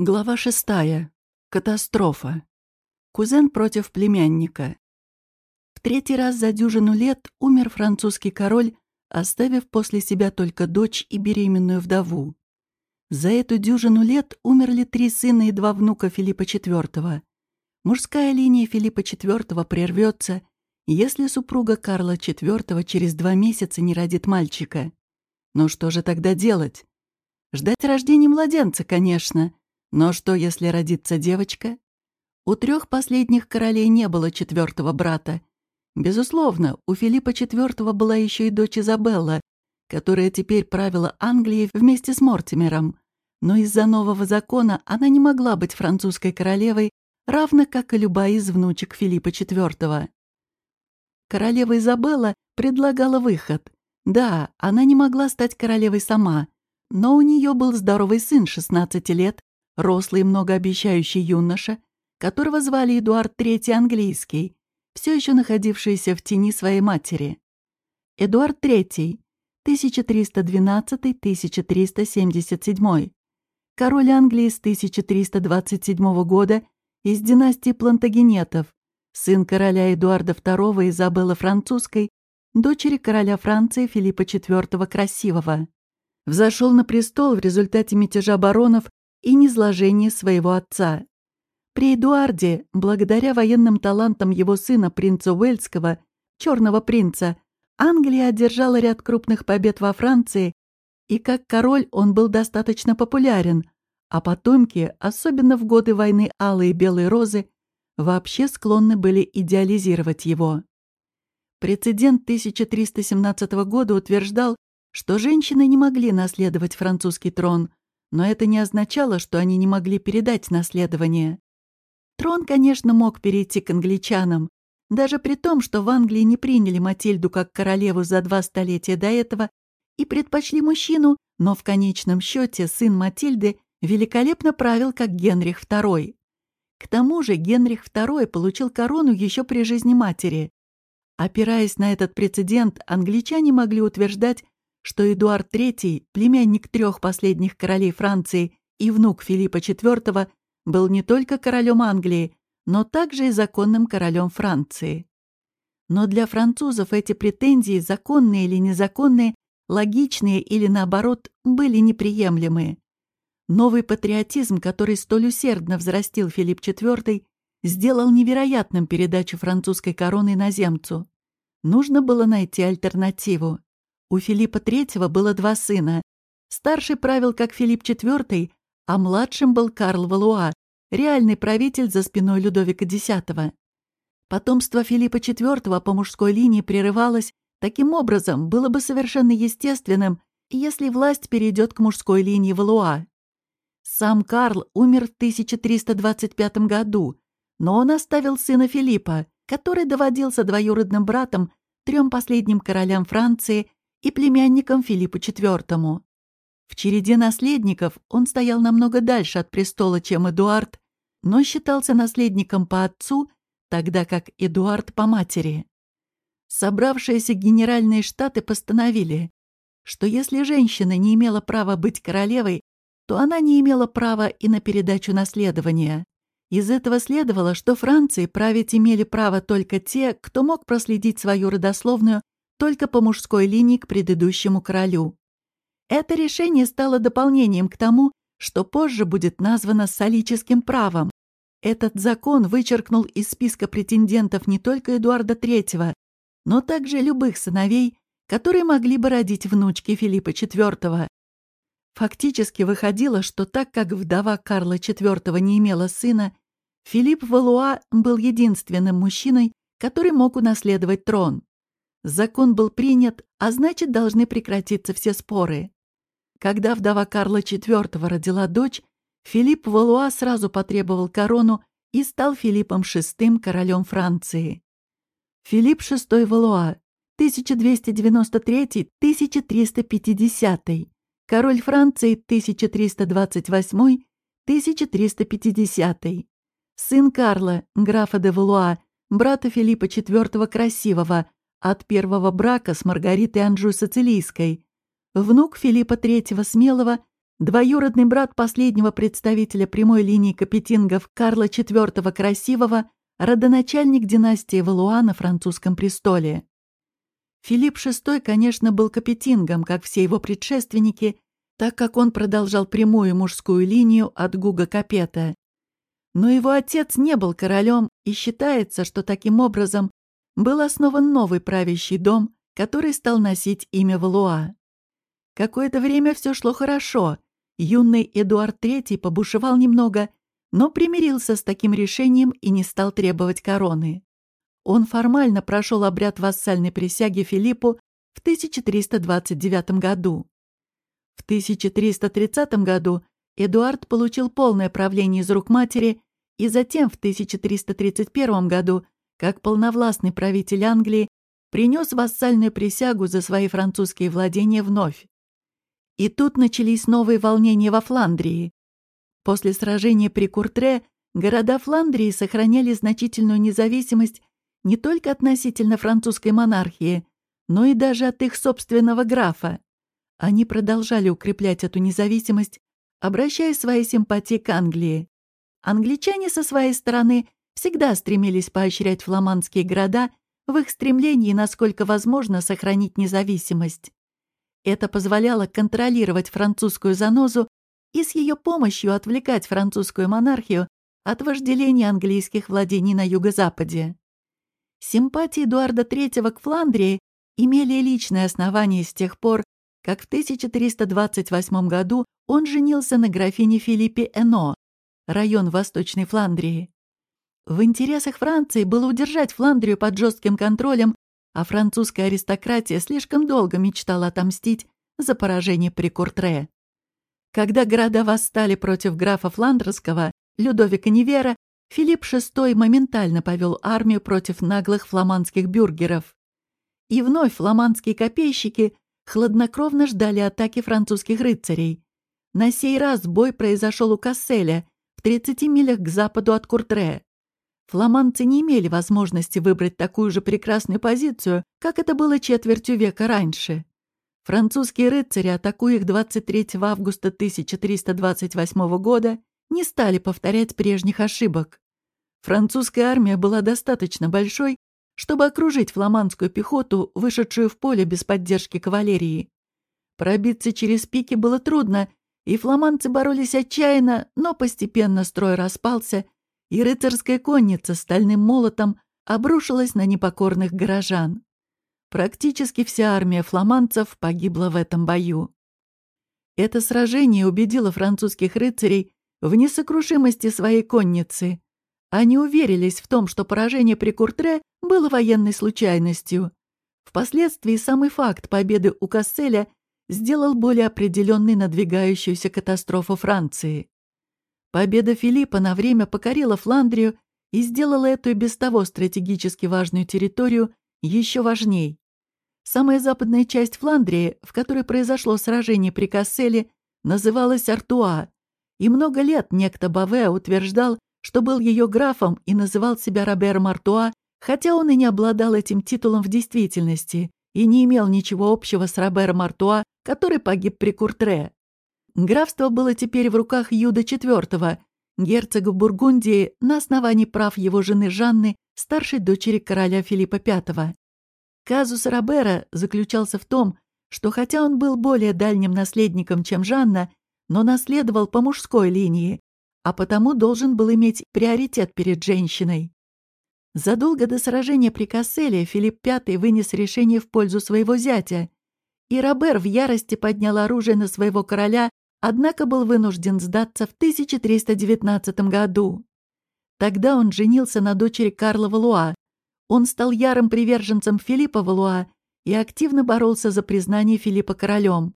Глава шестая. Катастрофа. Кузен против племянника. В третий раз за дюжину лет умер французский король, оставив после себя только дочь и беременную вдову. За эту дюжину лет умерли три сына и два внука Филиппа IV. Мужская линия Филиппа IV прервется, если супруга Карла IV через два месяца не родит мальчика. Но что же тогда делать? Ждать рождения младенца, конечно, но что, если родится девочка? У трех последних королей не было четвертого брата. Безусловно, у Филиппа IV была еще и дочь Изабелла, которая теперь правила Англией вместе с Мортимером. Но из-за нового закона она не могла быть французской королевой, равно как и любая из внучек Филиппа IV. Королева Изабелла предлагала выход. Да, она не могла стать королевой сама, но у нее был здоровый сын 16 лет, рослый многообещающий юноша, которого звали Эдуард III английский, все еще находившийся в тени своей матери. Эдуард III, 1312-1377, король Англии с 1327 года из династии Плантагенетов, сын короля Эдуарда II Изабеллы Французской, дочери короля Франции Филиппа IV Красивого. Взошел на престол в результате мятежа баронов и низложение своего отца. При Эдуарде, благодаря военным талантам его сына, принца Уэльского, черного принца, Англия одержала ряд крупных побед во Франции, и как король он был достаточно популярен, а потомки, особенно в годы войны Алой и Белой Розы, вообще склонны были идеализировать его. Прецедент 1317 года утверждал, что женщины не могли наследовать французский трон, но это не означало, что они не могли передать наследование. Трон, конечно, мог перейти к англичанам, даже при том, что в Англии не приняли Матильду как королеву за два столетия до этого и предпочли мужчину, но в конечном счете сын Матильды великолепно правил как Генрих II. К тому же Генрих II получил корону еще при жизни матери. Опираясь на этот прецедент, англичане могли утверждать, что Эдуард III, племянник трех последних королей Франции и внук Филиппа IV, был не только королем Англии, но также и законным королем Франции. Но для французов эти претензии, законные или незаконные, логичные или, наоборот, были неприемлемы. Новый патриотизм, который столь усердно взрастил Филипп IV, сделал невероятным передачу французской короны наземцу. Нужно было найти альтернативу. У Филиппа III было два сына. Старший правил как Филипп IV, а младшим был Карл Валуа, реальный правитель за спиной Людовика X. Потомство Филиппа IV по мужской линии прерывалось, таким образом было бы совершенно естественным, если власть перейдет к мужской линии Валуа. Сам Карл умер в 1325 году, но он оставил сына Филиппа, который доводился двоюродным братом трем последним королям Франции и племянником Филиппу IV. В череде наследников он стоял намного дальше от престола, чем Эдуард, но считался наследником по отцу, тогда как Эдуард по матери. Собравшиеся генеральные штаты постановили, что если женщина не имела права быть королевой, то она не имела права и на передачу наследования. Из этого следовало, что Франции править имели право только те, кто мог проследить свою родословную только по мужской линии к предыдущему королю. Это решение стало дополнением к тому, что позже будет названо солическим правом. Этот закон вычеркнул из списка претендентов не только Эдуарда III, но также любых сыновей, которые могли бы родить внучки Филиппа IV. Фактически выходило, что так как вдова Карла IV не имела сына, Филипп Валуа был единственным мужчиной, который мог унаследовать трон. Закон был принят, а значит, должны прекратиться все споры. Когда вдова Карла IV родила дочь, Филипп Валуа сразу потребовал корону и стал Филиппом VI королем Франции. Филипп VI Валуа, 1293-1350, король Франции 1328-1350, сын Карла, графа де Валуа, брата Филиппа IV Красивого, от первого брака с Маргаритой Анжу Сицилийской, внук Филиппа III Смелого, Двоюродный брат последнего представителя прямой линии капетингов Карла IV Красивого, родоначальник династии Валуа на французском престоле. Филипп VI, конечно, был капетингом, как все его предшественники, так как он продолжал прямую мужскую линию от Гуга Капета. Но его отец не был королем, и считается, что таким образом был основан новый правящий дом, который стал носить имя Валуа. Какое-то время все шло хорошо. Юный Эдуард III побушевал немного, но примирился с таким решением и не стал требовать короны. Он формально прошел обряд вассальной присяги Филиппу в 1329 году. В 1330 году Эдуард получил полное правление из рук матери и затем в 1331 году, как полновластный правитель Англии, принес вассальную присягу за свои французские владения вновь. И тут начались новые волнения во Фландрии. После сражения при Куртре города Фландрии сохраняли значительную независимость не только относительно французской монархии, но и даже от их собственного графа. Они продолжали укреплять эту независимость, обращая свои симпатии к Англии. Англичане со своей стороны всегда стремились поощрять фламандские города в их стремлении, насколько возможно, сохранить независимость. Это позволяло контролировать французскую занозу и с ее помощью отвлекать французскую монархию от вожделения английских владений на юго-западе. Симпатии Эдуарда III к Фландрии имели личное основание с тех пор, как в 1328 году он женился на графине Филиппе Эно, район Восточной Фландрии. В интересах Франции было удержать Фландрию под жестким контролем, а французская аристократия слишком долго мечтала отомстить за поражение при Куртре. Когда города восстали против графа Фландерского, Людовика Невера, Филипп VI моментально повел армию против наглых фламандских бюргеров. И вновь фламандские копейщики хладнокровно ждали атаки французских рыцарей. На сей раз бой произошел у Касселя, в 30 милях к западу от Куртре. Фламандцы не имели возможности выбрать такую же прекрасную позицию, как это было четвертью века раньше. Французские рыцари, атакуя их 23 августа 1328 года, не стали повторять прежних ошибок. Французская армия была достаточно большой, чтобы окружить фламандскую пехоту, вышедшую в поле без поддержки кавалерии. Пробиться через пики было трудно, и фламандцы боролись отчаянно, но постепенно строй распался, и рыцарская конница стальным молотом обрушилась на непокорных горожан. Практически вся армия фламандцев погибла в этом бою. Это сражение убедило французских рыцарей в несокрушимости своей конницы. Они уверились в том, что поражение при Куртре было военной случайностью. Впоследствии самый факт победы у Касселя сделал более определенной надвигающуюся катастрофу Франции. Победа Филиппа на время покорила Фландрию и сделала эту и без того стратегически важную территорию еще важней. Самая западная часть Фландрии, в которой произошло сражение при Касселе, называлась Артуа, и много лет некто Баве утверждал, что был ее графом и называл себя Робером Артуа, хотя он и не обладал этим титулом в действительности и не имел ничего общего с Робером Артуа, который погиб при Куртре. Графство было теперь в руках Юда IV, герцога Бургундии, на основании прав его жены Жанны, старшей дочери короля Филиппа V. Казус Робера заключался в том, что хотя он был более дальним наследником, чем Жанна, но наследовал по мужской линии, а потому должен был иметь приоритет перед женщиной. Задолго до сражения при Касселе Филипп V вынес решение в пользу своего зятя, и Робер в ярости поднял оружие на своего короля, однако был вынужден сдаться в 1319 году. Тогда он женился на дочери Карла Валуа. Он стал ярым приверженцем Филиппа Валуа и активно боролся за признание Филиппа королем.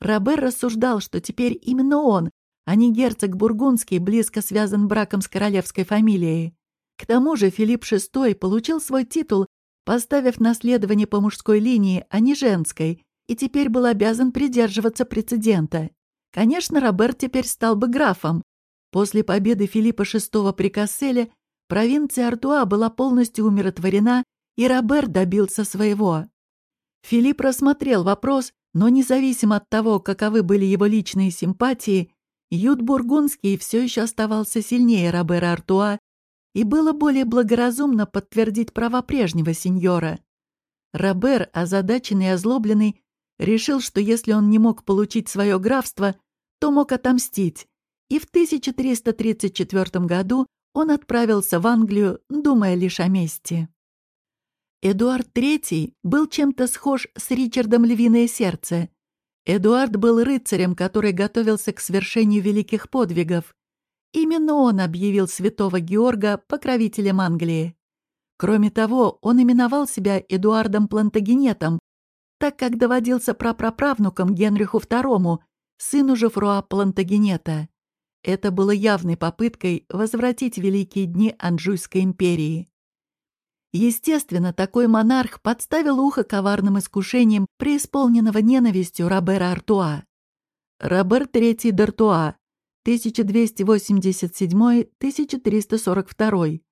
Робер рассуждал, что теперь именно он, а не герцог Бургундский, близко связан браком с королевской фамилией. К тому же Филипп VI получил свой титул, поставив наследование по мужской линии, а не женской, и теперь был обязан придерживаться прецедента. Конечно, Роберт теперь стал бы графом. После победы Филиппа VI при Касселе провинция Артуа была полностью умиротворена, и Роберт добился своего. Филипп рассмотрел вопрос Но независимо от того, каковы были его личные симпатии, Ют Бургундский все еще оставался сильнее Робера Артуа, и было более благоразумно подтвердить права прежнего сеньора. Робер, озадаченный и озлобленный, решил, что если он не мог получить свое графство, то мог отомстить, и в 1334 году он отправился в Англию, думая лишь о мести. Эдуард III был чем-то схож с Ричардом Львиное Сердце. Эдуард был рыцарем, который готовился к свершению великих подвигов. Именно он объявил святого Георга покровителем Англии. Кроме того, он именовал себя Эдуардом Плантагенетом, так как доводился прапраправнуком Генриху II, сыну Жефруа Плантагенета. Это было явной попыткой возвратить великие дни Анжуйской империи. Естественно, такой монарх подставил ухо коварным искушением преисполненного ненавистью Робера Артуа. Робер III d'Артуа, 1287-1342,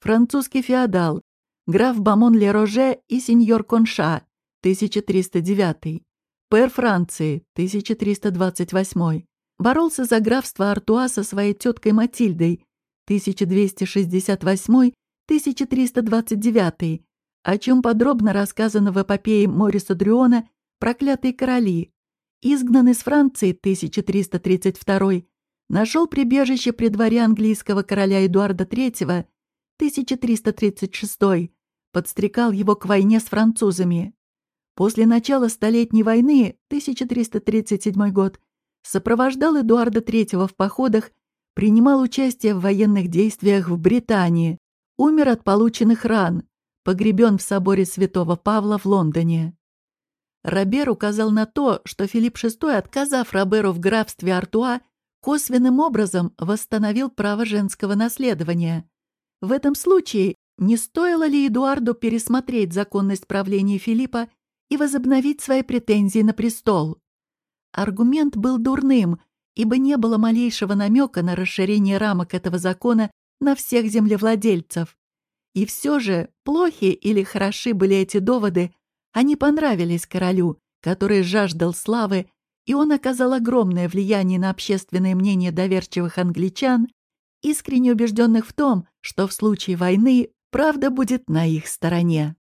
французский феодал, граф Бамон-Ле-Роже и сеньор Конша, 1309, пэр Франции, 1328, боролся за графство Артуа со своей теткой Матильдой, 1268 1329, о чем подробно рассказано в эпопее Мориса Дрюона «Проклятые короли», изгнан из Франции 1332, нашел прибежище при дворе английского короля Эдуарда III 1336, подстрекал его к войне с французами. После начала Столетней войны, 1337 год, сопровождал Эдуарда III в походах, принимал участие в военных действиях в Британии, умер от полученных ран, погребен в соборе святого Павла в Лондоне. Робер указал на то, что Филипп VI, отказав Роберу в графстве Артуа, косвенным образом восстановил право женского наследования. В этом случае не стоило ли Эдуарду пересмотреть законность правления Филиппа и возобновить свои претензии на престол? Аргумент был дурным, ибо не было малейшего намека на расширение рамок этого закона на всех землевладельцев. И все же, плохи или хороши были эти доводы, они понравились королю, который жаждал славы, и он оказал огромное влияние на общественное мнение доверчивых англичан, искренне убежденных в том, что в случае войны правда будет на их стороне.